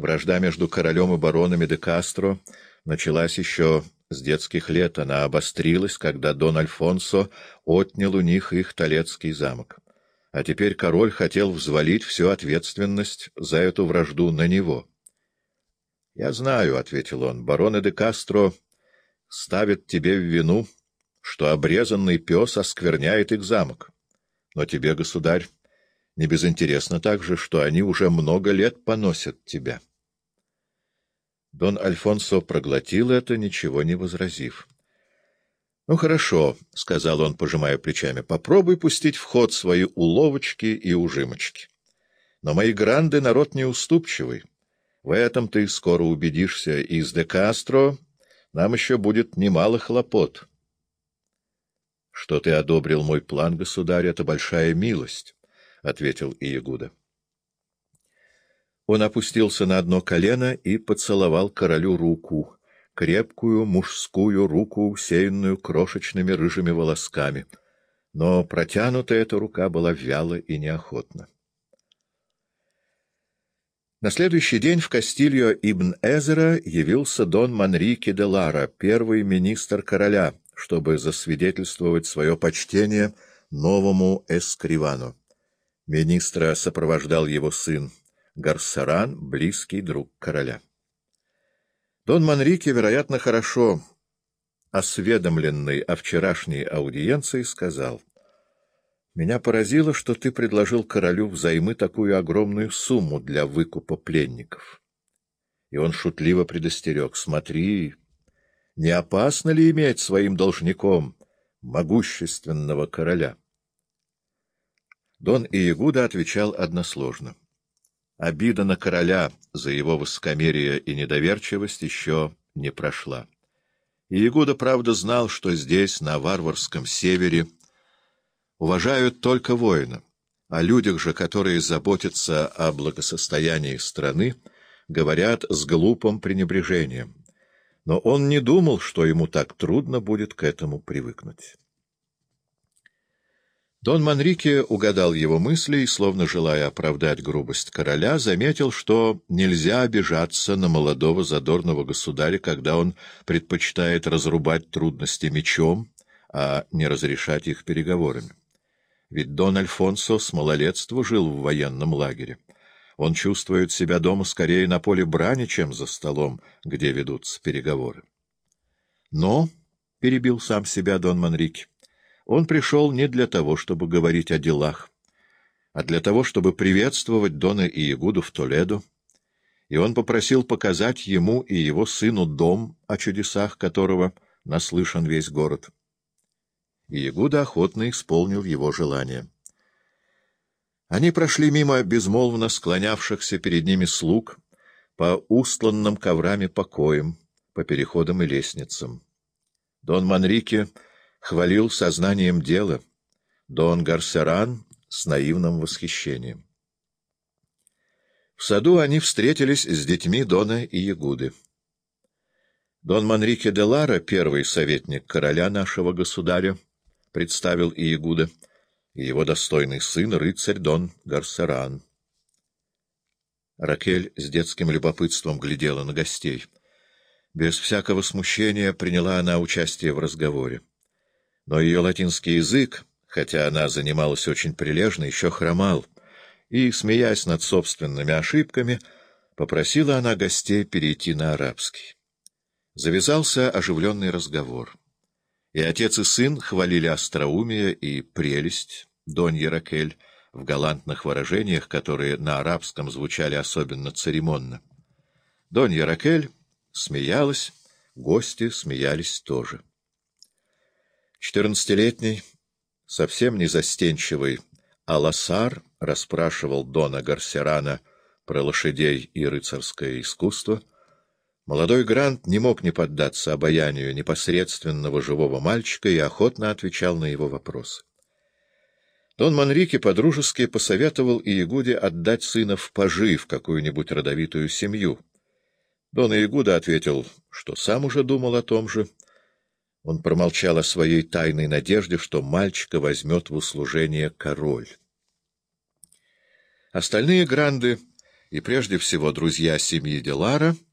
Вражда между королем и баронами де Кастро началась еще с детских лет. Она обострилась, когда Дон Альфонсо отнял у них их Толецкий замок. А теперь король хотел взвалить всю ответственность за эту вражду на него. — Я знаю, — ответил он, — бароны де Кастро ставят тебе в вину, что обрезанный пес оскверняет их замок. Но тебе, государь, не безинтересно также, что они уже много лет поносят тебя. — Дон Альфонсо проглотил это, ничего не возразив. — Ну, хорошо, — сказал он, пожимая плечами, — попробуй пустить в ход свои уловочки и ужимочки. Но мои гранды — народ неуступчивый. В этом ты скоро убедишься. Из де Кастро нам еще будет немало хлопот. — Что ты одобрил мой план, государь, — это большая милость, — ответил Иегуда. Он опустился на одно колено и поцеловал королю руку, крепкую мужскую руку, усеянную крошечными рыжими волосками. Но протянутая эта рука была вяла и неохотна. На следующий день в Кастильо Ибн Эзера явился Дон Манрике де Лара, первый министр короля, чтобы засвидетельствовать свое почтение новому эскривану. Министра сопровождал его сын Гарсаран, близкий друг короля. Дон Манрике, вероятно, хорошо осведомленный о вчерашней аудиенции, сказал, «Меня поразило, что ты предложил королю взаймы такую огромную сумму для выкупа пленников». И он шутливо предостерег, «Смотри, не опасно ли иметь своим должником могущественного короля?» Дон Иегуда отвечал односложно. Обида на короля за его высокомерие и недоверчивость еще не прошла. И правда, знал, что здесь, на варварском севере, уважают только воина, о людях же, которые заботятся о благосостоянии страны, говорят с глупым пренебрежением. Но он не думал, что ему так трудно будет к этому привыкнуть. Дон Манрике угадал его мысли и, словно желая оправдать грубость короля, заметил, что нельзя обижаться на молодого задорного государя, когда он предпочитает разрубать трудности мечом, а не разрешать их переговорами. Ведь Дон Альфонсо с малолетства жил в военном лагере. Он чувствует себя дома скорее на поле брани, чем за столом, где ведутся переговоры. Но, — перебил сам себя Дон Манрике, — он пришел не для того, чтобы говорить о делах, а для того, чтобы приветствовать Дона Иегуду в Толедо, и он попросил показать ему и его сыну дом, о чудесах которого наслышан весь город. Иегуда охотно исполнил его желание. Они прошли мимо безмолвно склонявшихся перед ними слуг по устланным коврами покоям, по переходам и лестницам. Дон Манрике хвалил сознанием дела, Дон Гарсеран с наивным восхищением. В саду они встретились с детьми Дона и Ягуды. Дон Манрике де Лара, первый советник короля нашего государя, представил и Ягуда, и его достойный сын, рыцарь Дон Гарсеран. Ракель с детским любопытством глядела на гостей. Без всякого смущения приняла она участие в разговоре но ее латинский язык, хотя она занималась очень прилежно, еще хромал, и, смеясь над собственными ошибками, попросила она гостей перейти на арабский. Завязался оживленный разговор. И отец и сын хвалили остроумие и прелесть Донья Ракель в галантных выражениях, которые на арабском звучали особенно церемонно. Донья Ракель смеялась, гости смеялись тоже. Четырнадцатилетний, совсем не застенчивый, Аласар расспрашивал Дона Гарсерана про лошадей и рыцарское искусство. Молодой Грант не мог не поддаться обаянию непосредственного живого мальчика и охотно отвечал на его вопросы. Дон Манрике подружески посоветовал Иегуде отдать сына в пажи в какую-нибудь родовитую семью. Дон Иегуда ответил, что сам уже думал о том же, он промолчал о своей тайной надежде, что мальчика возьмет в услужение король. Остальные гранды и прежде всего друзья семьи Делара —